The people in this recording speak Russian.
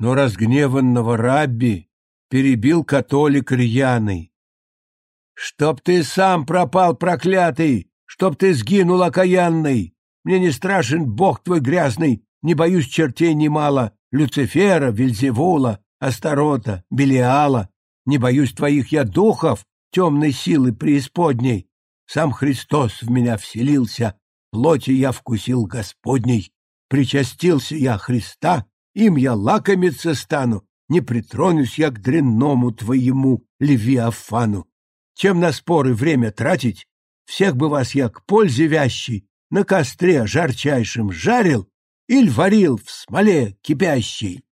Но разгневанного рабби перебил католик рьяный. «Чтоб ты сам пропал, проклятый! Чтоб ты сгинул, окаянный! Мне не страшен бог твой грязный, не боюсь чертей немало, Люцифера, Вельзевула, Астарота, Белиала. Не боюсь твоих я духов, темной силы преисподней. Сам Христос в меня вселился, плоти я вкусил Господней. Причастился я Христа, им я лакомиться стану, не притронусь я к дрянному твоему Левиафану. Чем на споры время тратить, всех бы вас я к пользе вящей на костре жарчайшим жарил или варил в смоле кипящей.